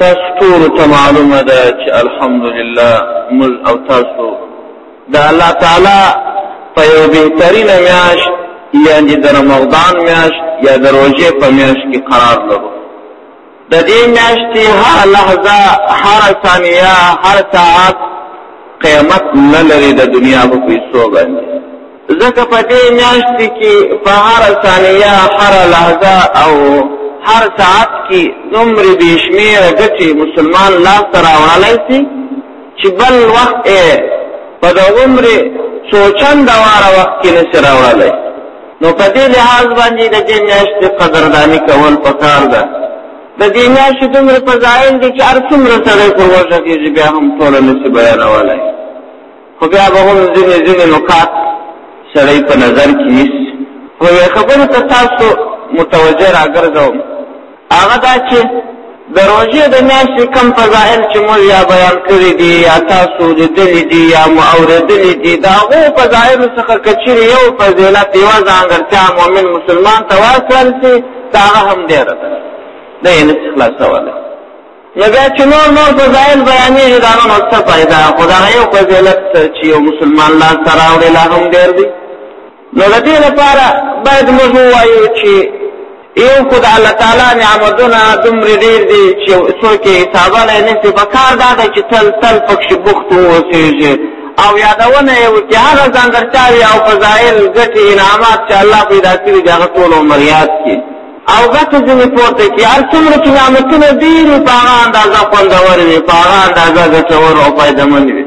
تاسو ټول ته معلومه ده چې الحمدلله موږ او تاسو د الله تعالی په یو بهترینه میاشت یعنې د رمضان میاشت یا د روژې په میاشت کې قرار لرو د دې میاشتې هره لحظه هره ثانیه هر ساعت قیامت نه لري د دنیا په پیسو باندې ځکه په دې میاشت کې په هر ثانیه هر لحظه او هر ساعت کې دومره بې شمېره ګټې مسلمان لاسته راوړلی سي چې بل وخت یې په د عمر څو چنده واره وخت کې نه سي راوړلی نو په دې لحاظ باندې د دې میاشتې قدرداني کول پکار ده د دې میاشتې دومره فضایل دي چې هر څومره سړی پر وژه کېږي بیا هم ټوله نه سي بیانولی خو بیا به هم ځینې ځینې نکات سړی په نظر کې نیسي خو یوې خبرې ته تاسو متوجه راګرځوم هغه دا چې د روژې د میاشتې کم فضایل چې موږ یا بیان کړي دي یا تاسو لیدلي دي یا مو اورېدلي دي د هغو فضایلو څخه که چیرې یو فضیلت یوه ځانګړتیا مؤمن مسلمان ته ورکړل شي د هغه هم ډېره ده د یې نسي خلاصولی نو بیا چې نور نور فضایل بیانېږي دا نو څه فایده خو دغه یو فضیلت چې یو مسلمان لاس ته راوړي لا هم ډېر دی نو د دې لپاره باید موږ ووایو چې یو خو د الله تعالی نعمتونه دومره ډېر دي چې څوک یې حسابولی نه شي په کار دا ده چې تل تل پکښې بوخت واوسېږي او یادونه یې وکړي هغه ځانګړتیاوې او فضایل ګټې انعامات چې الله پیدا کړي دي هغه ټول عمر یاد کړي او غټې ځینې پورته کړي هر څومره چې نعمتونه ډېر وي په هغه اندازه خوندور وي په هغه اندازه ګټور او فایدهمن وي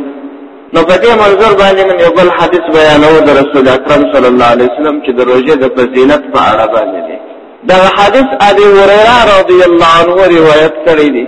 نو په دې منظور باندې نن یو بل حدیث بیانو د رسول اکرم صلی الله علیه وسلم چې د روژې د فضیلت په اړه باندې دی دغه حدیث ابي هريره رضی الله عنه روایت کړی دی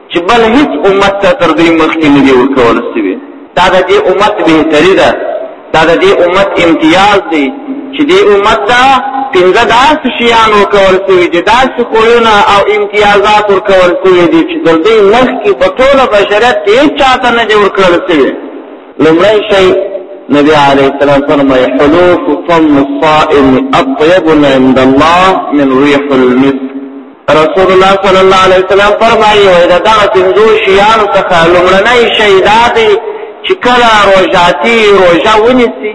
چې بل هیڅ امت ته تر دې مخکې نه دی ورکول شوی دا د دې امت بهتري ده دا د دې امت امتیاز دی چې دې امت ته پنځه داسې شیان ورکول شوي چې داسې خویونه او امتیازات ورکول شوي دي چې تر دې مخکې په ټوله بشریت کې هیڅ چاته نه دی ورکول شوی لومړی شی نبی علیه السلام فرمایي حلوف فم الصائم اطیب عند الله من ریح المسک رسول الله صلی الله علیه وسلم فرمایي وای دا دغه پنځو شیانو څخه لومړنی شی دا دی چې کله روژاتي روژه ونیسي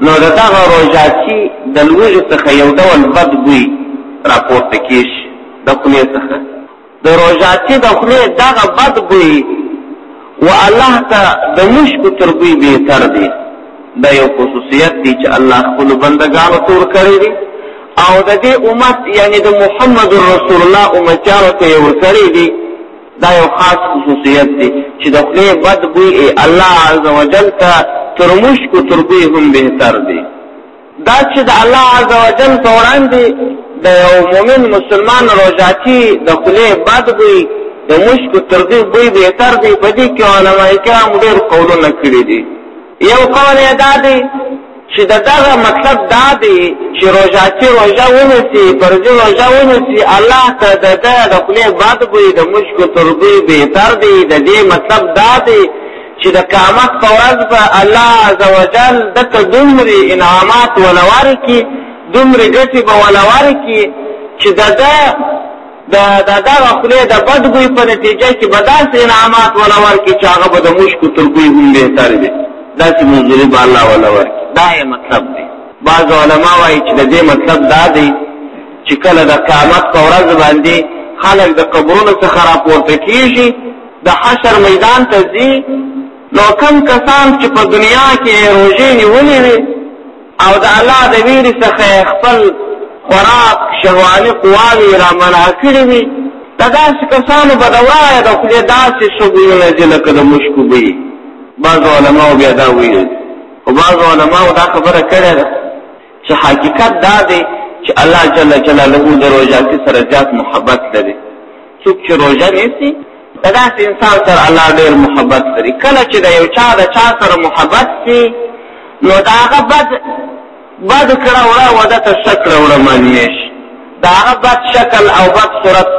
نو د دغه روژاتي د لوږې څخه یو ډول بد بوی راپورته کېږي د خولې څخه د روژاتي د خولې دغه بد بوی و الله ته د مشکو تر بوی بهتر دی دا یو خصوصیت دی چې الله خپلو بندګانو تور کړی دی او د دې امت یعنی د محمد رسول الله امتیانو ته یو سړی دی دا یو خاص خصوصیت دی چې د خپل بد بوی الله عز وجل ته تر مشکو تر بوی هم بهتر دی دا چې د الله عز وجل په وړاندې د یو مؤمن مسلمان روزاتی د خپل بد بوی د مشکو تر بوی بهتر دی په دې کې علما کرام ډېر قولونه کړی دي یو قول یې دا دی چې د دغه مطلب دا دی چې روژه چې روژه ونیسي فرضي روژه ونیسي الله ته د ده د خولې بد بوی د مشکو تر بوی بهتر دی د دې مطلب دا دی چې د قیامت په ورځ به الله عز وجل ده ته دومرې انعامات ولوارې کړي دومرې ګټې به ولوارې کړي چې د ده د دغه خولې د بد بوی په نتیجه کې به داسې انعامات ولا ورکړي چې هغه به د مشکو تر بوی هم بهتر وي داسې منظوري به الله ولا ورکړي دا یې مطلب دی بعض علما وایي چې د دې مطلب دا دی چې کله د قیامت په ورځ باندې خلک د قبرونو څخه راپورته کیږي د حشر میدان ته ځي نو کم کسان چې په دنیا کې روژې نیولې وي او د الله د ویری څخه خپل خوراک شهواني قواوې را منع کړې وي د داسې کسانو به د وایه د خولې داسې څه بویونه ځي لکه د مشکو بوی بعضو علماو بیا دا ویل خو بعضو علماو دا خبره کړې ده چې حقیقت دا دی چې الله جل جلاله د روژاتي سره زیات محبت لري څوک چې روژه نیسي په داسې انسان سره الله ډېر محبت لري کله چې د یو چا د چا سره محبت سي نو د هغه بد بد کړه وړه وده ته ښه کړه وړه معلومې شي د هغه بد شکل او بد صورت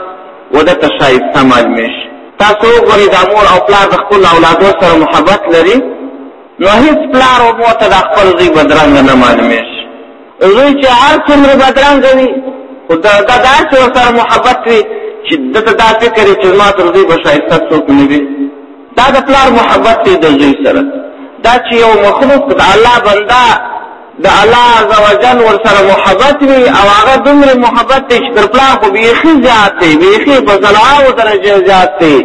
وده ته ښایسته معلومې شي تاسو وګورئ دا مور او پلار د خپل اولادو سره محبت لري نو هیڅ پلار او مور ته د خپل زوی بدرنګه نه معلومېږي هغوی چې هر څومره بدرنګه وي خو دا داسې ورسره محبت وي چې ده ته دا فکر وي چې زما تر دوی به ښایسته څوک نه وي دا د پلار محبت دی د زوی سره دا چې یو مخلوق د الله بنده د الله عز وجل ورسره محبت وي او هغه دومره محبت دی چې تر پلار خو بیخي زیات دی بیخي په سلواو درجه زیات دی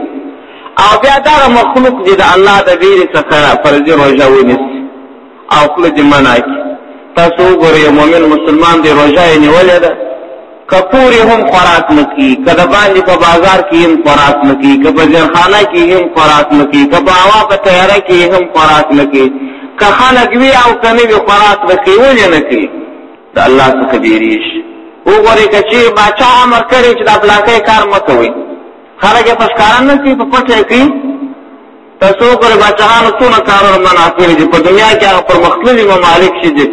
او بیا دغه مخلوق دی د الله د ویرې څخه فرضي روژه ونیسي او خپل دې منع کی تاسو وګورئ مؤمن مسلمان دی روزه یې نیولې ده کپورې هم خوراک نکی کله باندې په بازار کې هم خوراک نکی کله جرخانه کې هم خوراک نکی کله هوا په تیاره کې هم خوراک نکی که خلک وی او کنه وی خوراک نکی ولې نکی د الله څخه بیریش وګورئ چې بچا امر کړی چې د بلاکې کار مکوئ خلک په ښکارا نه کوي په پټه کوي تاسو وګورئ باچاهانو څونه کارونه منع کړي دي په دنیا کې هغه پرمختللي ممالک چې دي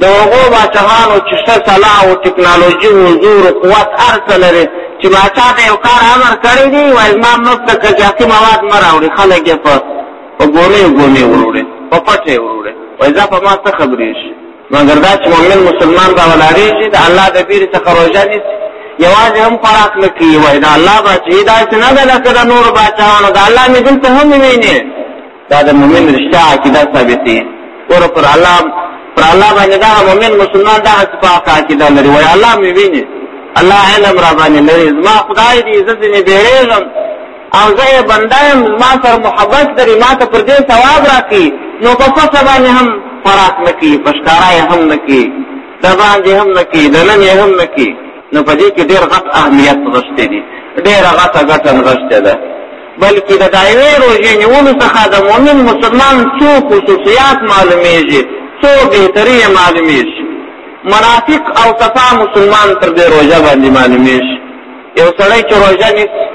د هغو باچاهانو چې ښه سلا او ټکنالوژي او زور او قوت هر څه لري چې باچا ته یو کار امر کړی دی وایي زما ملک ته کجاتي مواد مه راوړي خلک یې په ګونې ګونې وروړي په پټه یې وروړي وایي دا په ما څه خبرېږي مګر دا چې مؤمن مسلمان دا ولاړېږي د الله د بیرې څخه روژه نیسي یوازې هم خوراک نه کوي وایي د الله باچهي داسې نه ده لکه د نورو باچهانو د الله مې دلته هم ووینې دا د مؤمن رښتیا عقیده ثابتې ور پر الله پر الله باندې دا مؤمن مسلمان دا هڅه پاکه عقیده لري وایي الله مې ویني الله علم را باندې لري زما خدای دې عزت مې بیرېږم او زه یې بنده یم زما سره محبت لري ما ته پر دې ثواب راکړي نو په پسه باندې هم خوراک نه کوي په ښکاره یې هم نه کوي د باندې هم نه کوي د نن یې هم نه کوي نو په دې کې ډېر غټ اهمیت نغښتی دي ډېره غټه ګټه نغښتې ده بلکې د دایوې روژې نیولو څخه د مؤمن مسلمان څو خصوصیات معلومېږي څو بهتري یې معلومېږي منافق او صفا مسلمان تر دې روژه باندې معلومېږي یو سړی چې روژه نیسي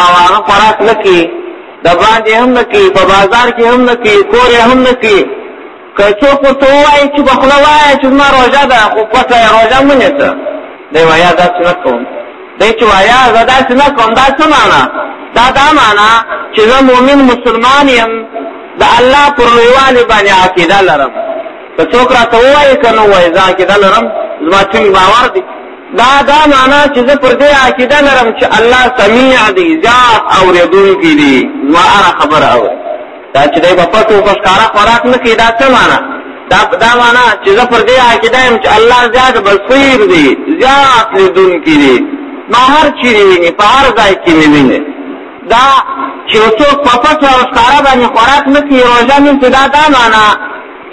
او هغه خوراک نه کوي د باندې هم نه کوي په بازار کې هم نه کوي کور یې هم نه کوي که څوک ورته ووایي چې په خوله وایه چې زما روژه ده خو پټه یې روژه مه نیسه دی وایه داسې نه کوم دی چې وایه زه داسې نه کوم دا څه معنا دا دا معنا چې زه مؤمن مسلمان یم د الله پر لویوالي باندې عقیده لرم که څوک راته ووایي که نه ووایي زه عقیده لرم زما ټینګ باور دی دا دا معنا چې زه پر دې عقیده لرم چې الله سمیع دی زیات اورېدونکی دی زما هره خبره اوري دا چې دی په پټو په ښکاره خوراک نه کوي دا څه معنا دا دا معنا چې زه پر دې عقیده یم چې الله زیات بصیر دی زیات لیدونکی دی ما هر چیرې ویني په هر ځای کې مې ویني دا چې څوک په پټو او ښکاره باندې خوراک نه کوي روژه نیسي دا دا معنا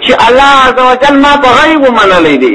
چې الله عزوجل ما په غیبو منلی دی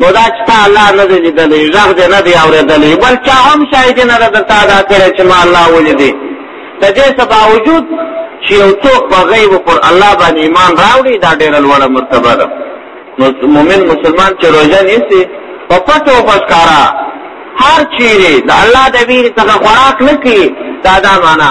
نو دا چې تا الله نه دی لیدلی غږ دې نه دی اورېدلی بل چا هم شاهدي نه ده درته ادا کړې چې ما الله ولیدې د دې څه باوجود چې یو څوک په غیب پر الله باندې ایمان راوړي دا ډېره لوړه مرتبه ده نو مؤمن مسلمان چې روژه نیسي په پټو او په ښکاره هر چیرې د الله د ویرې څخه خوراک نه کوي دا دا معنا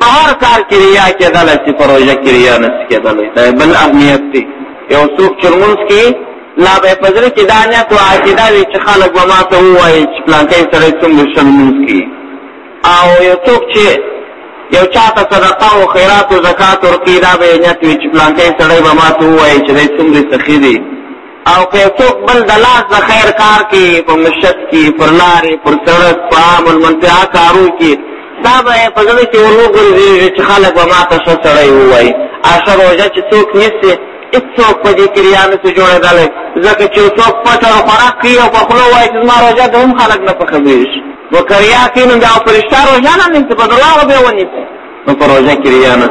په هر کار کې ریا کېدلی چې په روژه کې ریا نه شي کېدلی دا بل اهمیت دی یو څوک چې لمونځ کوي لا به یې په زړه کې دا نیت او عقیده وي چې خلک به ما ته ووایي چې پلانکی سړی څومره ښه لمونځ کوي او یو څوک چې یو چا ته صدقه او خیرات او زکات ورکوي دا به یې نیت وي چې پلانکی سړی به ما ته ووایي چې دی څومره سخي دی او که څوک بل د لاس د خیر کار کې په مشت کې پر لارې پر سړک په عام المنطقه کارو کې دا به یې په زړه کې ور وګرځېږي چې خلک به ما ته ښه سړی ووایي اخر روژه چې څوک نیسي هېڅوک په دې کریا نه شي جوړېدلی ځکه چې یو څوک پټ او خوراک کوي او په خوله وایي چې زما روژه ده هم خلک نه پخوېږي نو کریا کوي نو دا فرشته روژه نه نیسي په درواغو به یې ونیسي نو په روژه کې ریا نه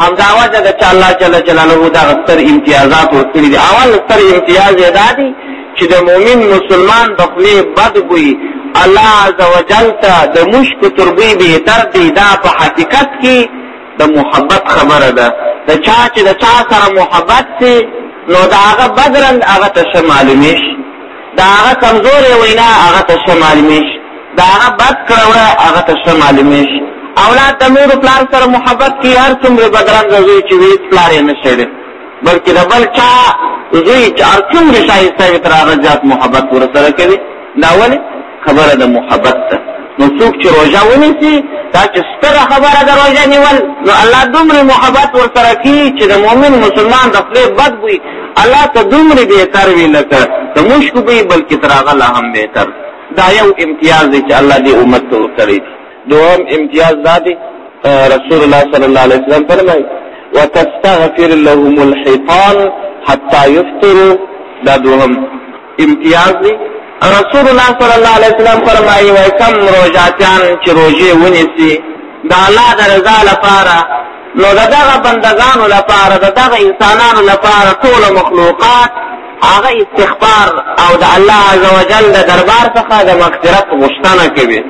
همدا وجه ده چې الله جل جلاله دا ستر امتیازات ورکړي دي اول ستر امتیاز یې دا دی چې د مؤمن مسلمان د خولې بد بوی الله عز وجل ته د مشک تربوی به تر دی دا په حقیقت کې د محبت خبره ده د چا چې د چا سره محبت سي نو دا هغه بدرند هغه ته معلومیش دا هغه کمزورې وینا هغه ته معلومیش دا هغه بد کړه وړه هغه ته ښه معلومې شي اولاد د مور پلار سره محبت کې هر څومره بدرنګ زوی چې وي پلار یې نه شړي بلکې د بل چا زوی چې هر څومره شایسته وي تر هغه زیات محبت ورسره کوي دا ولې خبره د محبت ده نو څوک چې روژه ونیسي دا چې ستره خبره د روژه نیول نو الله دومره محبت ورسره کوي چې د مؤمن مسلمان د خولې بد بوی الله ته دومره بهتر وي لکه د مشکو بوی بلکې تر هغه لا هم بهتر دا یو امتیاز دی چې الله دې امت ته ورکړی دی دوهم امتیاز دا دی رسول الله صلی الله علیه وسلم فرمایي وتستغفر لهم الحيطان حتى يفطروا دا دوهم امتیاز دی رسول الله صلی الله علیه وسلم فرمایي وای کم روزاتان چې روزه ونیسي د الله د رضا لپاره نو د دغه بندګانو لپاره د دغه انسانانو لپاره ټول مخلوقات هغه استغفار او د الله عز وجل د دربار څخه د مغفرت غوښتنه کوي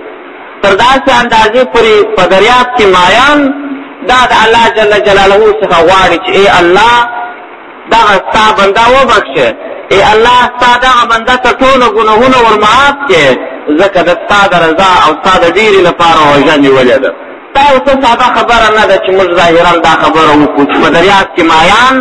تر داسې اندازې پورې په دریاب کې مایان دا د الله جل جلاله څخه غواړي چې ای الله دغه ستا بنده وبخښه ای الله ستا دغه بنده ته ټولو ګناهونه ورمعاف کړې ځکه د ستا د رضا او ستا د ډېرې لپاره وژنې ولې ده دا یو څه ساده خبره نه ده چې موږ ظاهرا دا خبره وکړو چې په دریاب کې مایان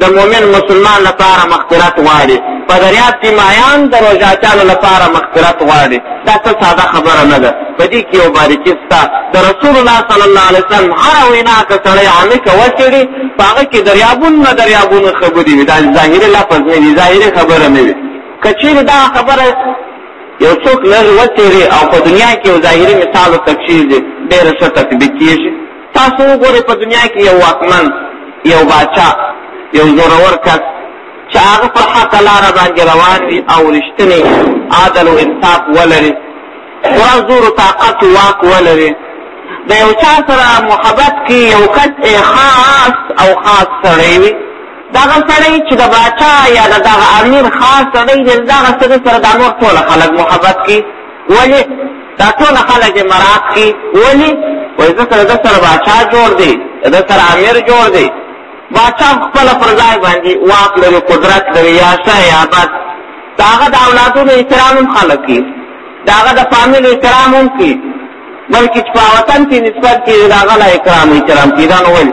د مؤمن مسلمان لپاره مغفرت غواړي په دریاب کې مایان د روژاچانو لپاره مغفرت غواړي دا څه ساده خبره نه ده په دې کې یو باریکي شته د رسول الله صلی الله علیه وسلم هره وینا که سړی عمیقه وڅېړي په هغه کې دریابونه دریابونه خبرې وي دا ظاهري لفظ نه وي ظاهري خبره نه وي که چیرې دا خبره یو څوک لږ وڅېري او په دنیا کې یو ظاهري مثال ورته کښېږدي ډېره ښه تطبیق کېږي تاسو وګورئ په دنیا کې یو واکمن یو باچا یو زورور کس چې هغه په حقه لاره باندې روان وي او رښتینی عدل او انصاف ولري پوره زور و طاقت واک ولري د یو چا سره محبت کې یو کس خاص او خاص سړی وي دغه سړی چې د باچا یا د دغه امیر خاص سړی دی، دغه سړي سره دا نور ټول خلک محبت کوي. ولې؟ دا ټول خلک یې مراعات کوي. ولې؟ وایي زه سره ده سره باچا جوړ دی، ده سره امیر جوړ دی. باچا خپله پر ځای باندې واک لري، قدرت لري، یا شه یا بد. د هغه د اولادونو احترام هم خلک کوي، د هغه د فامیل احترام هم کوي، بلکې چې په وطن کې نسبت کېږي د هغه له اکرام احترام کېږي. دا نو ولې؟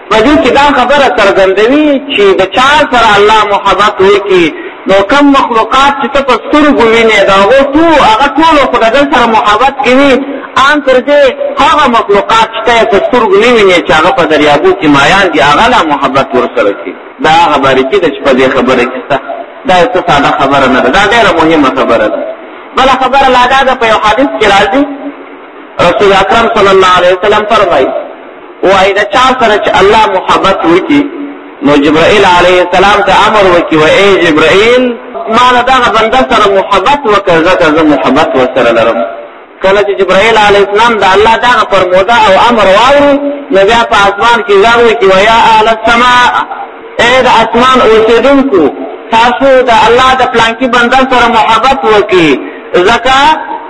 په دې کې دا خبره څرګندوي چې د چا سره الله محبت وکړي نو کم مخلوقات چې ته په سترګو وینې د هغو ټو هغه ټولو خو د ده سره محبت کوي ان تر دې هغه مخلوقات چې ته یې په سترګو نه وینې چې هغه په دریابو کې مایان دي هغه لا محبت ورسره کوي دا هغه باریکي ده چې په دې خبره کې شته دا یو څه ساده خبره نه ده دا ډېره مهمه خبره ده بله خبره لا دا ده په یو حدیث کې راځي رسول اکرم صلی الله علیه وسلم فرمایي وای دا چا سره چې الله محبت وکي نو جبرائیل علیه السلام ته امر وکي و ای جبرائیل ما نه دا بنده سره محبت وکړ ځکه زه محبت وسره لرم کله چې جبرائیل علیه السلام د الله دا فرموده او امر واوري نو بیا په اسمان کې ځان وکي و یا اهل السماء اې د اسمان اوسېدونکو تاسو د الله د پلانکی بنده سره محبت وکړي ځکه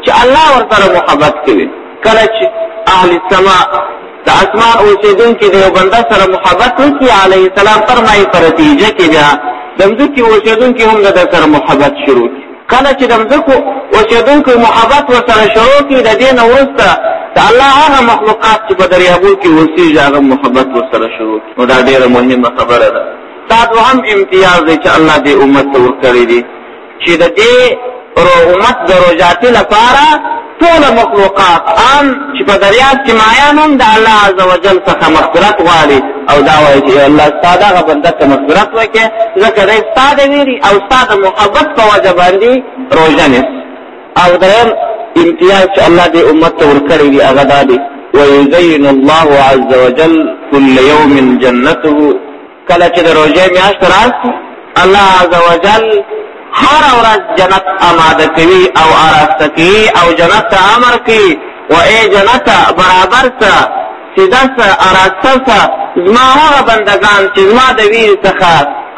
چې الله ورسره محبت کوي کله چې اهل سما د اسمان اوسېدونکي د یو بنده سره محبت وکړي علیه السلام فرمایي په نتیجه کې بیا د مځکې اوسېدونکي هم د ده سره محبت شروع کړي کله چې د مځکو اوسېدونکو محبت ورسره شروع کړي د دې نه وروسته د الله هغه مخلوقات چې په دریابو کې اوسېږي هغه محبت ورسره شروع کړي نو دا ډېره مهمه خبره ده دا دوهم امتیاز دی چې الله دې امت ته ورکړی دی چې د دې امت د روژاتي لپاره ټول مخلوقات ان چې په دریاب کې مایان هم د الله عز وجل څخه مغفرت غواړي او دا وایي چې الله ستا دغه بنده ته مغفرت وکړي ځکه دی ستا د ویري او ستا د محبت په وجه باندې روژه نیسي او دریم امتیاز چې الله دې امت ته ورکړی دی هغه دا دی ويزين الله عز وجل كل يوم جنته کله چې د روژې میاشت راشي الله عزوجل هر ورځ جنت آماده کوي او آراسته کوي او جنت ته امر کوي و ای جنت برابر څه سیده څه آراسته څه زما هغه بندګان چې زما د ویر څخه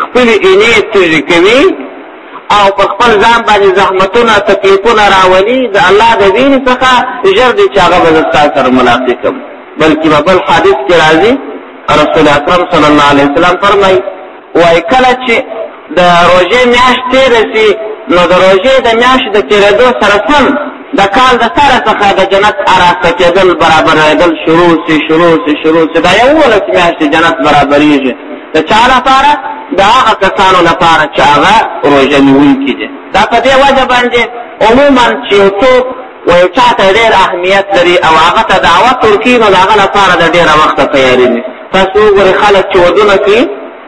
خپلې اینې تیرې کوي او په خپل ځان باندې زحمتونه تکلیفونه راولي د الله د ویر څخه ژر دې چې هغه به زه ستا سره ملاقات کوم بلکې به بل حادث کې راځي رسول اکرم صلی الله علیه وسلم فرمایي وایي کله چې د روژې میاشت تېره شي نو د روژې د میاشتې د تېرېدو سره سم د کال د سره څخه د جنت اراسته کېدل برابرېدل شروع شي شروع شي شروع شي دا یولس میاشتې جنت برابرېږي د چا لپاره د هغه کسانو لپاره چې هغه روژه نیونکي دي دا په دې وجه باندې عموما چې یو څوک وای چاته ډیر اهمیت لري او هغه ته دعوت ورکړي نو د هغه لپاره د ډېره وخته تیاري وي تاسو وګورئ خلک چې ودونه کوي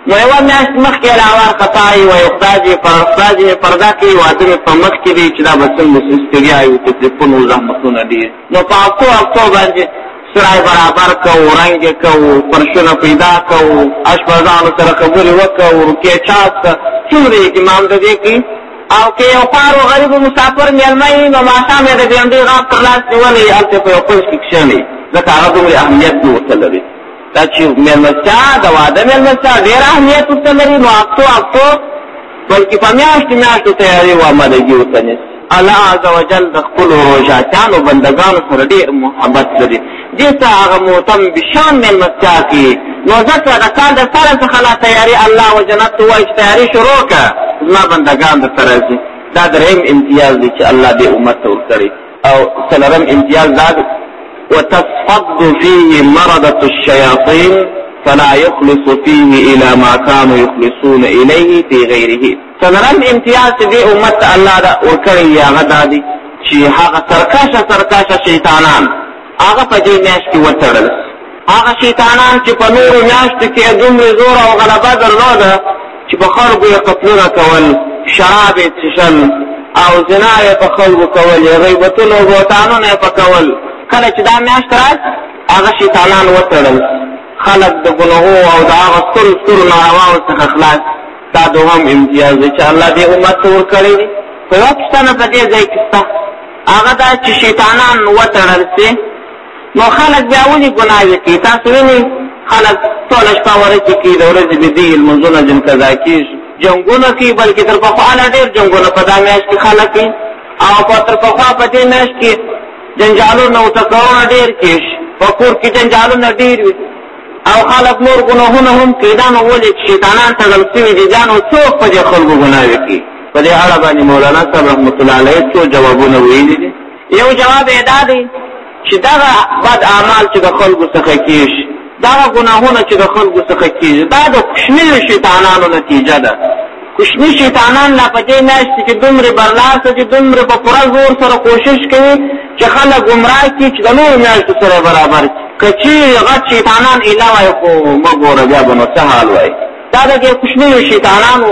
نو یوه میاشت مخکې راوار قطعي وایي خدای دې پر خدای دې پرده کوي واده مې په مخ کې دی چې دا به څنګه ستړیا وي تکلیفونه او زحمتونه ډېر نو په هفتو هفتو باندې سړی برابر کوو رنګ یې کوو فرشونه پیدا کوو اشپزانو سره خبرې وکړو روکې چاپ څومره اهتمام د دې کوي او که یو خوار و غریب مسافر میلمه وي نو ماښام یې د بېنډۍ غاب پر لاس نیولی هلته په یو کوچ کې کښېنوي ځکه هغه دومره اهمیت نه ورته لري دا چې مېلمستیا د واده مېلمستیا ډېر اهمیت ورته لري نو هفتو هفتو بلکې په میاشتو میاشتو تیارې و امادګي ورته نیسي الله عز وجل د خپلو روژاتیانو بندګانو سره ډېر محبت لري دې ته هغه محتم بشان مېلمستیا کې نو ځکه د کال د سره څخه لا تیارې الله و جنت ته وایي چې تیارې شروع کړه زما بندګان درته راځي دا دریم امتیاز دی چې الله دې امت ته ورکړي او څلورم امتیاز دا دی وتصفد فيه مردة الشياطين فلا يخلص فيه إلى ما كانوا يخلصون إليه في غيره څلورم امتیاز چې دې امت ته الله دا ورکړی دی هغه دا دی چې هغه سرکشه سرکشه شیطانان هغه په دې میاشت کې وتړل هغه شیطانان چې په نورو میاشتو کې یې دومره زور او غلبه درلوده چې په خلکو یې قتلونه کول شراب یې څښل او زنا یې په خلکو کولې غیبتونه او بهتانونه یې په کول کله چې دا میاشت راځ هغه شیطانان وتړل خلک د ګناهو او د هغه سترو سترو نارواو څخه خلاص دا دوهم امتیاز دی چې الله دې امت ته ورکړی دی خو یوه پوښتنه په دې ځای کې شته هغه دا چې شیطانان وتړل سي نو خلک بیا ولې ګناوې کوي تاسو وینئ خلک ټوله شپه ورځې کوي د ورځې د دې لمونځونه ځین قضا کېږي جنګونه کوي بلکې تر پخوا نه ډېر جنګونه په دا میاشت کې خلک کوي او په تر پخوا په دې میاشت کې جنجالونه او ټکرونه ډېر کېږي په کور کې جنجالونه ډېر وي او خلک نور ګناهونه هم کوي دا نو ولې چې شیطانان تړل شوي دي دا نو څوک په دې خلکو ګناوې کوي په دې اړه باندې مولانا صاحب رحمت الله علیه څو جوابونه ویلي دي یو جواب یې دا دی چې دغه بد اعمال چې د خلکو څخه کېږي دغه ګناهونه چې د خلکو څخه کېږي دا د کوچنیو شیطانانو نتیجه ده کوچني شیطانان لا په دې میاشت کې دومره برلاسه دي دومره په پوره زور سره کوشش کوي چې خلک ګمراه کړي چې د نورو میاشتو سره برابر کړي که چیرې غټ شیطانان اله وای خو مه ګوره بیا به نو څه حال وای دا د دې کوچنیو شیطانانو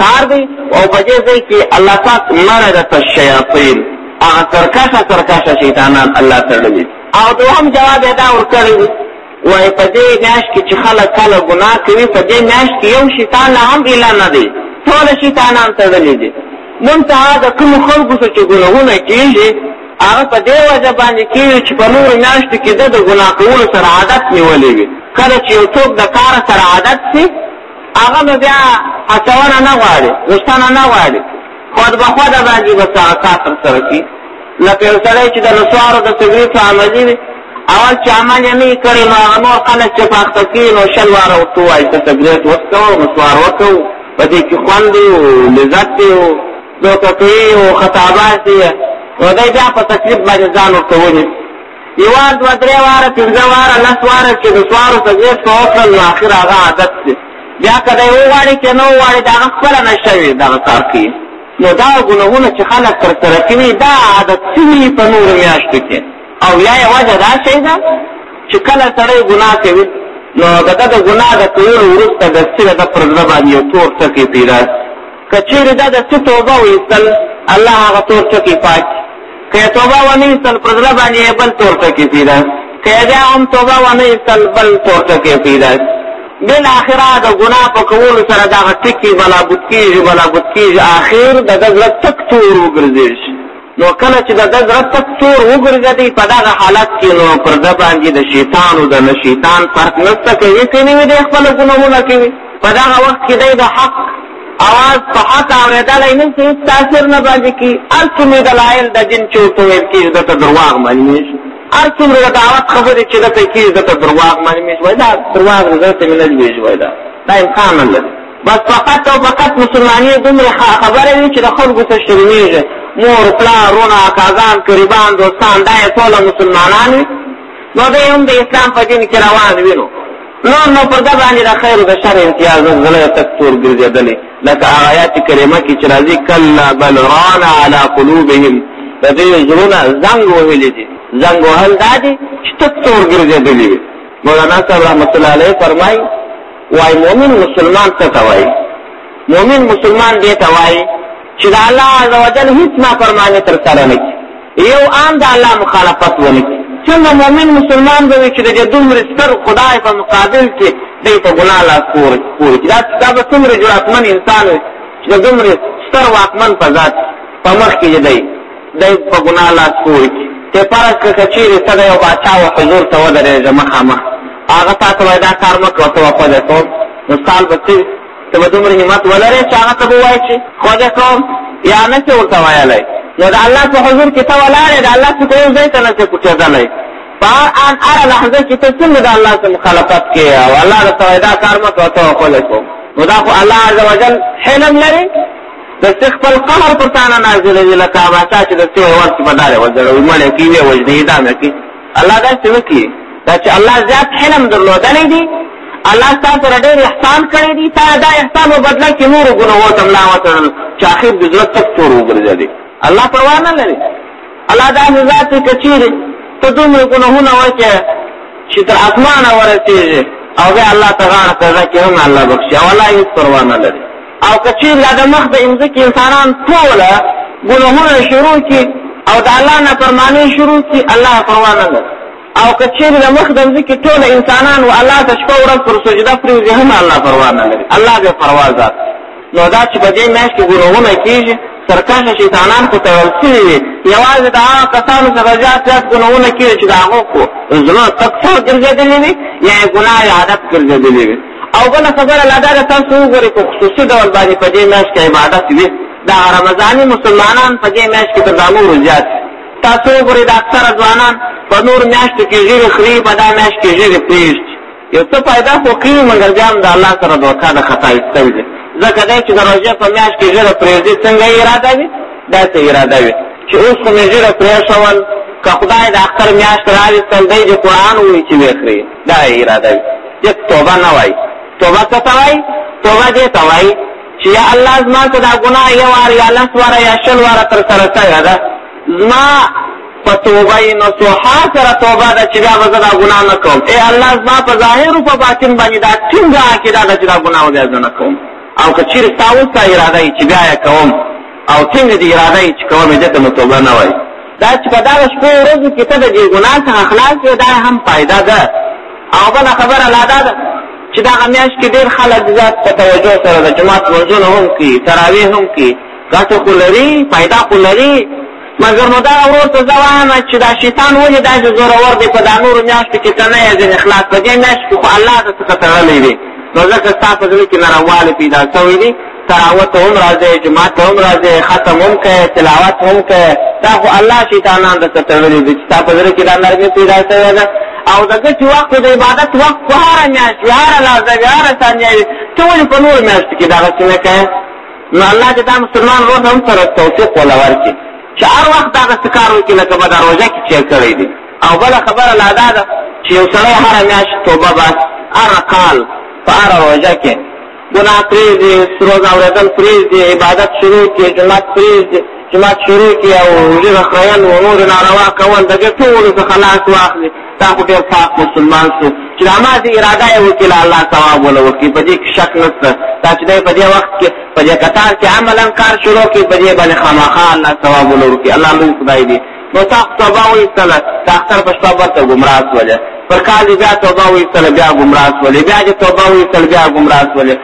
کار دی او په دې ځای کې الله پاک مرضت الشیاطین هغه سرکشه سرکشه شیطانان الله تړلي او دوهم جواب یې دا ورکړی دی وایي په دې میاشت کې چې خلک کله ګناه کوي په دې میاشت کې یو شیطان لا هم اله نه دی ټول شیطانان تړلي دي نن سهار د کومو خلکو څه چې ګناهونه کېږي هغه په دې وجه باندې کېږي چې په نورو میاشتو کې ده د ګناه کولو سره عادت نیولی وي کله چې یو څوک د کار سره عادت شي هغه نو بیا هڅونه نه غواړي غوښتنه نه غواړي خود به خود باندې بس هغه کار ترسره کړي لکه یو سړی چې د نسوارو د سګریټو عملي وي اول چې عمل یې نه وي کړی نو هغه نور خلک چې په اخته کېږي نو شل واره ورته ووایي ته سګریټ وڅکوه نسوار وکړو په دې کې خوند و لذت دی دو تطویع و خطاباز دی نو دی بیا په تکلیف باندې ځان ورته ونیو یوه دوه درې واره پنځه واره لس واره چې د سوارو ته زیات څه وکړل نو اخر هغه عادت دی بیا که دی وغواړي که نه وغواړي د هغه خپله نشه وي دغه کار کوي نو دا ګناهونه چې خلک ترسره کوي دا عادت شوي په نورو میاشتو کې او یا یې وجه دا شی ده چې کله سړی ګناه کوي نو د ده د ګناه د کولو وروسته د سره د پر زړه باندې یو تور ټکی پیدا که چېرې دا د څه توبه ویستل الله هغه تور ټکی پاک که یې توبه ونه ایستل پر زړه باندې یې بل تور ټکی پیدا که یې بیا هم توبه ونه ایستل بل تور ټکی پیدا بالاخره د ګناه په کولو سره دغه ټکی بلابود کېږي بلابود کېږي اخر د ده زړه تک تور وګرځېږي نو کله چې د ده زړه تک تور وګرځېدی په دغه حالت کې نو پر ده باندې د شیطان او د نه شیطان فرق نشته که یې کوي وي دی خپله ګناهونه کوي په دغه وخت کې دی د حق اواز په حق اورېدلی نه شي هېڅ تاثیر نه باندې کي هر څومره دلایل د جن چې ورته ویل کېږي ده ته درواغ معلومې شي هر څومره د دعوت خبرې چې ده ته کېږي ده ته درواغ معلومې شي وایي دا درواغ دی ده ته مې نه لوېږي وایي دا دا امکان نه لري بس فقط او فقط مسلماني دومره خبره وي چې د خلکو څخه شرمېږي مور پلار رونه کازان قریبان دوستان دا یې ټوله مسلمانان وي نو دی هم د اسلام په دین کې روان وي نو نور نو پر ده باندې د خیر د شر امتیاز زړه تک تور ګرځېدلی لکه هغه آیات کریمه کې چې راځي کلا بل ران علی قلوبهم د دې زړونه زنګ وهلي دي زنګ وهل دا دي چې تک تور ګرځېدلي وي مولانا صاحب رحمت الله علیه فرمایي وای مؤمن مسلمان څه ته وای مؤمن مسلمان دې ته وای چې د الله عز وجل هیڅ نافرمانی تر سره نه کی یو آن د الله مخالفت ونه کی څنګه مؤمن مسلمان به چې د دومره ستر خدای په مقابل کې دی په ګناه لاس پورې پورې دا دا به څومره جرأتمن انسان چې د دومره ستر واکمن په ذات په مخ کې دی دی په ګناه لاس پورې کړي ته فرض کړه که چیرې ته د یو باچا و حضور ته ودرېږه مخامخ هغه تا ته وایي دا کار مه کوه ته به خوځې کوم نو ستا به څه ته به دومره همت ولرې چې هغه ته به ووایې چې خوځې کوم یا نه چې ورته ویلی نو د الله په حضور کې ته ولاړ د الله څخه یو ځای ته نه څه کوټېدلی په هر آن هره لحظه کې ته څنګه د الله څخه مخالفت کې او الله درته وایي دا کار مه کوه ته وخولی کوم نو دا خو الله عز وجل حلم لري د څه خپل قهر پر تانه نازلوي لکه هغه چا چې د څه وخت په دار وځړوي مړې کې وي وجدي دا مې کې الله دا څه وکړي دا چې الله زیات حلم درلودلې دي الله تاسو سره ډېر احسان کړی دی تا دا احسان په بدله کې نور ګناهو ته ملا وتړل چې اخر د ضرورت تک تور وګرځېدي الله پروا نه لري الله دا ذات کچيري ته دومره ګناهونه وکړي چې تر اسمانه ورسېږي او بیا الله تعالی ته ځکه هم الله بخشي او الله هیڅ پروا نه لري او که چیرې لا د مخ د امځکې انسانان ټول ګناهونه شروع کړي او د الله نه فرمانې شروع کړي الله پروا نه لري او که چیرې د مخ د امځکې ټول انسانان و الله ته شپه ورځ پر سجده پرېږدي هم الله پروا نه لري الله بې پروا ذات نو دا چې په دې میاشت کې ګناهونه کېږي سرکشه شیطانان خو تړل شوي وي یوازې د هغه کسانو څخه زیات زیات ګناهونه کېږي چې د هغو خو زړه تک څو ګرځېدلي وي یا یې ګناه عادت ګرځېدلي وي او بله خبره لا دا ده تاسو وګورئ په خصوصي ډول باندې په دې میاشت کې عبادت وي دا رمضاني مسلمانان په دې میاشت کې تر دا نورو زیات تاسو وګورئ دا اکثره ځوانان په نور میاشتو کې ږیرې خوري په دا میاشت کې ږیرې پرېږدي یو څه پیدا خو کوي مګر بیا هم د الله سره دوکه د خطا ایستل دي ځکه دی چې د روژې په میاشت کې ږیره پرېږدي څنګه یې اراده وي داسې اراده وي چې اوس خو مې ږیره پرېښول که خدای د اختر میاشت راویستل دی چې قرآن ووایي چې ویې خوري دا یې اراده وي چې توبه نه وای توبه څه ته وای توبه دې ته وای چې یا الله زما که دا ګناه یو وار یا لس واره یا شل واره تر سره شوې ده زما په توبه یې نصوحا سره توبه ده چې بیا به زه دا ګناه نه کوم ای الله زما په ظاهر او په باطن باندې دا ټینګه عقیده ده چې دا ګناه بیا زه نه کوم او که چیرې ستا اوس اراده وي چې بیا یې کوم او څنګه دې اراده یې چې کوه مې ده ته نو توبه نه وایي دا چې په دغه شپو ورځو کې ته د دې ګناه څخه خلاص یې دا هم فایده ده او بله خبره لا دا ده چې دغه میاشت کې ډېر خلک زیات په توجه سره د جماعت لمونځونه هم کوي تراویح هم کوي ګټه خو لري فایده خو لري مګر نو دغه ورور ته زه وایم چې دا شیطان ولې داسې زورور دی په دا نورو میاشتو کې ته نه یې ځینې خلاص په دې میاشت کې خو الله د څخه تړلی دی نو ځکه ستا په زړه کې نرموالی پیدا شوی دی تراوت هم راځې جماعت هم راځې ختم هم کوې تلاوت هم کوې دا خو الله شیطانان درته تړلي دي چې ستا په زړه کې دا نرمي پیدا شوې ده او د ګټې وخت د عبادت وخت په هره میاشت وي هره لحظه وي هره ثانیه وي ته ولې په نورو میاشتو کې دغسې نه کوې نو الله دې دا مسلمان ورور هم سره توفیق ولا ورکړي چې هر وخت دغه څه کار وکړي لکه به دا روژه کې چې کړی دی او بله خبره لا دا ده چې یو سړی هره میاشت توبه بس هر کال په هر روژه کې ګناه پرېږدي روزه اورېدل پرېږدي عبادت شروع کړي جومات پرېږدي جومات شروع کړي او ژبه خیل و نور ناروا کول د دې ټولو څخه لاس واخلي تا خو ډېر پاک مسلمان سو چې د هماغې اراده یې وکړي له الله ثواب وله وکړي په دې کښې شک نسته دا چې دی په دې وخت کښې په دې قطار کښې عملا کار شروع کړي په دې باندې خامخا الله ثواب وله وکړي الله لوی خدای دی نو تا خو توبه وایستله د اختر په شپه برته ګمراه سولې پر کال دې بیا توبه وایستله بیا ګمراه سولې بیا دې توبه وایستله بیا ګمراه سولې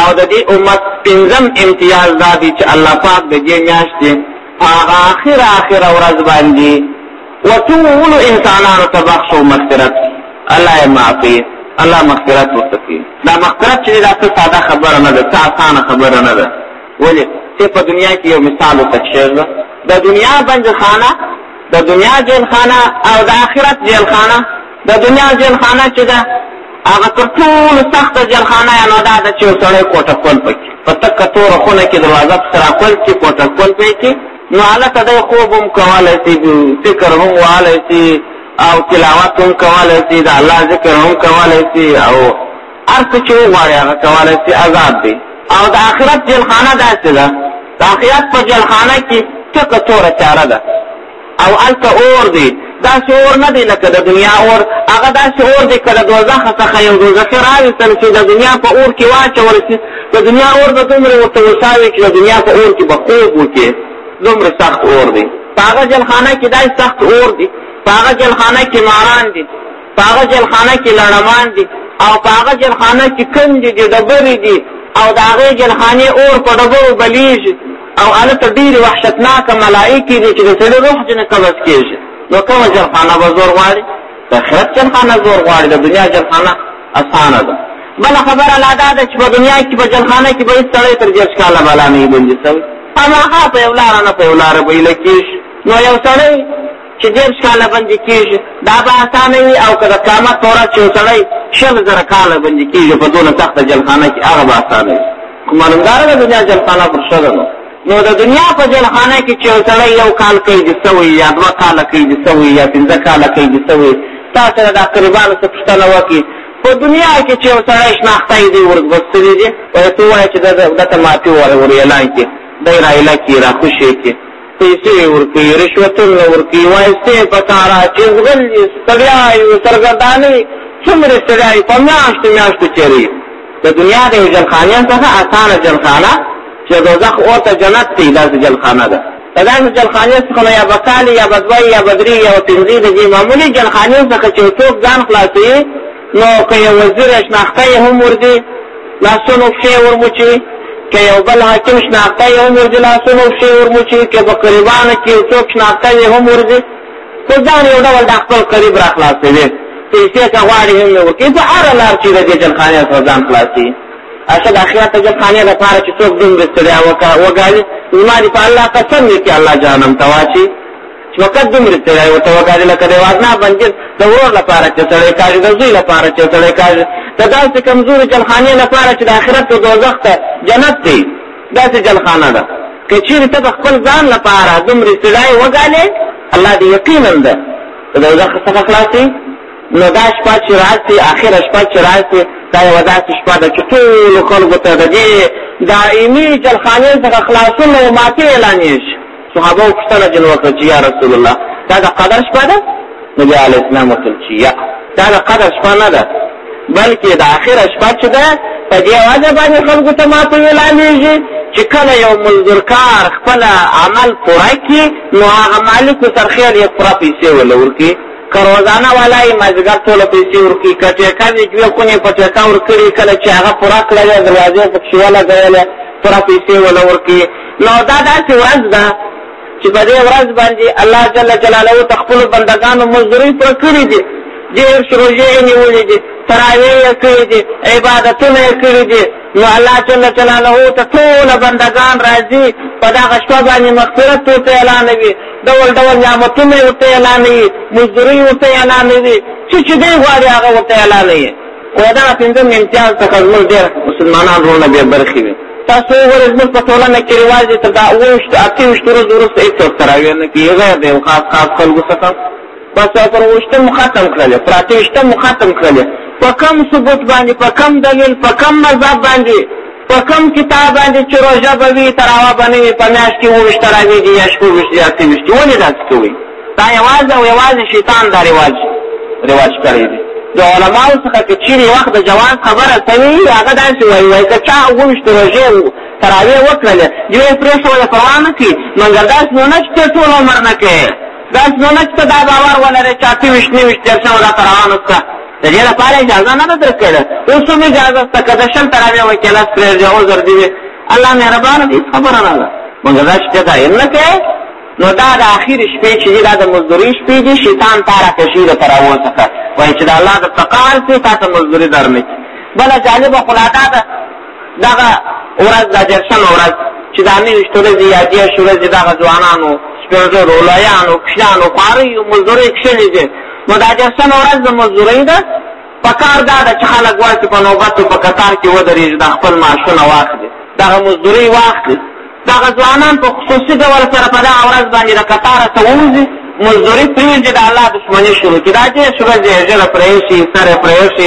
او د دې امت پنځم امتیاز دا دی چې الله پاک د دې میاشتې په هغه اخره اخره ورځ باندې وټولو انسانانو ته بخښ او مغفرت الله یې معافي الله مغفرت ورته کوي دا مغفرت چې دا څه ساده خبره نه ده څه اسانه خبره نه ده ولې چې په دنیا کې یو مثال وتکشیر ده د دنیا بنجخانه د دنیا جیلخانه او د آخرت جیلخانه د دنیا جیلخانه چې ده هغه تر ټولو سخته جیلخانه یا نو دا ده چې یو سړی کوټه کول پکې په تکه توره خونه کې دروازه پسې راکول چې کوټه کول پې کې نو هلته دی خوب هم کولی شي فکر هم وهلی شي او تلاوت هم کولی شي د الله ذکر هم کولی شي او هر څه چې وغواړي هغه کولی شي ازاد دی او د آخرت جیلخانه داسې ده د آخرت په جیلخانه کې تکه توره چاره ده او هلته اور دی داسې اور نه دی لکه د دنیا اور هغه داسې اور دی که د دوزخ څخه یو دوزخي راویستل چې د دنیا په اور کې واچول شي د دنیا اور به دومره ورته وساوي چې د دنیا په اور کې به خوب وکړي دومره سخت اور دی په هغه جلخانه کې داسې سخت اور دی په هغه جلخانه کې ماران دي په هغه جلخانه کې لړمان دي او په هغه جلخانه کې کندې دي ډبرې دي او د هغې جلخانې اور په ډبرو بلیږي او هلته ډېرې وحشتناکه ملایکې دي چې د سړي روح ځینې قبض کېږي نو کومه جلخانه به زور غواړي د آخرت جلخانه زور غواړي د دنیا جلخانه اسانه ده بله خبره لا دا ده چې په دنیا کې په جلخانه کې به هېڅ سړی تر دېرش کاله بلا نه وي بندي سوی هماغه په یو لاره نه په یو لاره به هیله کېږي نو یو سړی چې دېرش کاله بندي کېږي دا به اسانه وي او که د قیامت په ورځ چې یو سړی شل زره کاله بندي کېږي په دونه سخته جلخانه کې هغه به اسانه وي خو معلومداره ده دنیا جلخانه پر ښه ده نو نو د دنیا په جلخانه کې چې یو سړی یو کال قید سوی یا دوه کاله قید سوی یا پنځه کاله قید سوی تا سره د قریبانو څه پوښتنه وکړي په دنیا کې چې یو سړی شناخته یې دی ورګوستلی دی وایي ته ووایه چې دته معافي ور اعلان کړي دی را ایله کړي را خوشې کړي پیسې ورکوي رشوتونه ورکوي وایستې په سارا چې زغل یې ستړیا یې سرګردانې څومره ستړیا یې په میاشتو میاشتو چېري د دنیا د یو جلخانې څخه اسانه جلخانه چې دوزخ اور ته جنت دی داسې جلخانه ده په داسې جلخانې څخه نو یا به کال یا به دوه یا به درې یا به پنځه د دې معمولي جلخانې څخه چې څوک ځان خلاصوي نو که یو وزیر شناخته یې هم وردي لاسونو پښې ورموچي که یو بل حاکم شناخته یې هم وردي لاسونو پښې ورموچي که په قریبانو کې یو څوک شناخته یې هم وردي خو ځان یو ډول د خپل قریب را خلاصوي پیسې که غواړي هم یې وکړي په هره لار چې د دې جلخانې څخه ځان خلاصي اشه د اخرت د جلخانې لپاره چې څوک دومره ستړیا وګالي زما دې په الله قسم دی چې الله جهنم ته واچي چې وخت دې مرته دی او تو کاږي لکه دی وازنا باندې د ورور لپاره چې سړی کاږي د زوی لپاره چې سړی کاږي دا داسې کمزوري جلخانه لپاره چې د آخرت او دوزخ ته جنت دی داسې جلخانه ده که چیرې ته خپل ځان لپاره دومره سړی وګالې الله دې یقینا ده د دوزخ څخه خلاصي نو دا شپه چې راځي اخره شپه چې راځي دا یو داسې شپه ده چې ټول خلکو ته د دې دایمي جلخانې څخه خلاصون او ماتې اعلانېږي صحابه پوښتنه جن وکړه چې یا رسول الله دا د قدر شپه ده نبی علیه السلام وتل چې یا دا د قدر شپه نه ده بلکې د آخره شپه چې ده په دې وجه باندې خلکو ته ما په اعلانېږي چې کله یو مزدورکار خپل عمل پوره کړي نو هغه مالک سرخیل یې پوره پیسې وله ورکړي که روزانه والا یې مازدیګر ټوله پیسې ورکړي که ټېکه د دوې خونې په ټېکه ورکړي کله چې هغه پوره کړی دروازې پکښې ولګولې پوره پیسې وله ورکړي نو دا داسې ورځ ده چې په دې ورځ باندې الله جل جلاله ته خپلو بندګانو مزدورۍ پوره کړي دي دېرش روژې یې نیولې دي تراویې یې کړي دي عبادتونه یې کړي دي نو الله جل جلاله ته ټول بندگان راځي په دغه شپه باندې مغفرت ورته اعلانوي ډول ډول نعمتونه ورته اعلانوي مزدورۍ ورته اعلانوي څه چې دی غواړي هغه ورته اعلانوي خو د دغه پنځم امتیاز څخه زموږ ډېر مسلمانان وروڼه بې برخې وي تاسو وګورئ زموږ په ټولنه کې رواج دی تر دا اووه ویشتو اته ویشتو ورځو وروسته هېڅوک تراویح نه کېږي غیر د یو خاص خاص خلکو څخه بس پر اوویشتم مو ختم کړلې پر اته ویشتم مو ختم کړلې په کوم ثبوت باندې په کوم دلیل په کوم مذهب باندې په کوم کتاب باندې چې روژه به وي تراوه به نه وي په میاشت کې اووه ویشت تراوې دي یا شپږ ویشت یا اته ویشت ولې داسې کوي دا یوازې او یوازې شیطان دا رواج رواج کړی دی د علماو څخه که چیرې وخت د جواز خبره کوي هغه داسې وایي وایي که چا اووه ویشت روژې تراوې وکړلې یو یې پرېښوله پروا نه کړي مګر داسې نو نه چې ته ټول عمر نه کوې داسې نو نه چې ته دا باور ولرې چې اته ویشت نوي ویشت دېرشمه دا تراوانو څخه د دې لپاره اجازه نه ده درکړې اوس هم اجازه شته که د شل تراویح وایي چې لاس پرېږدي عذر دي وي الله مهربان دی خبره نه ده مونږ دا شپه دا یې نه کوي نو دا د اخیر شپې چې دي دا د مزدوري شپې دي شیطان تا راکشي د تراویح څخه وایي چې د الله د تقار سي تا ته مزدوري درنه بله جالبه خو لا دا ده دغه ورځ د جشن ورځ چې دا نویشت ورځې یا دېرش ورځې دغه ځوانانو سپین ږیرو لویانو کشرانو خواریو مزدورۍ کښلې دي نو دا جشن ورځ د مزدورۍ ده په کار دا ده چې خلک واسې په نوبتو په قطار کې ودرېږي دا خپل معاشونه واخلي دغه مزدورۍ واخلي دغه ځوانان په خصوصي ډول سره په دغه ورځ باندې د قطاره ته ووځي مزدوري پرېږدي د الله دښمني شروع کړي دا دېرش ورځې یې ژره پرېښي سره پرېښي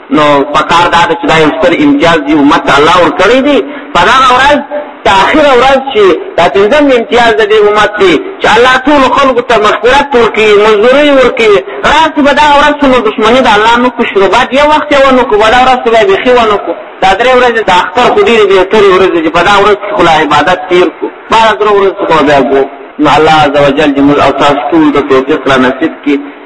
نو پکار دا چې دا یو ستر امتیاز دی امت الله ور کړی دی په دا ورځ تاخیر ورځ چې دا پنځم امتیاز دی امت دی چې الله ټول خلکو ته مغفرت ورکړي مزدوري ورکړي راځي به دا ورځ نو دښمني د الله نو کو شروع بعد یو وخت یو نو کو ولا ورځ به بخي ونه کو دا درې ورځې د اختر خو ډېرې بهترې ورځې چې په دا ورځ کې خو عبادت تېر کړو بله درې ورځې خو بیا ګو نو الله عز وجل دې موږ او تاسو ټول د توفیق را نصیب کړي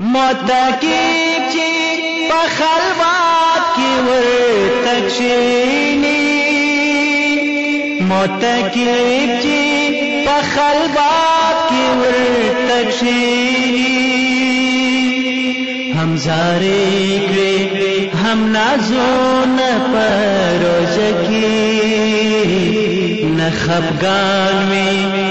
متکی چې په خلوات کې ورته کښېني متکی چې په خلوات کې ورته کښېني هم زارې کړې هم نازونه په روژه کې نه خفګان وي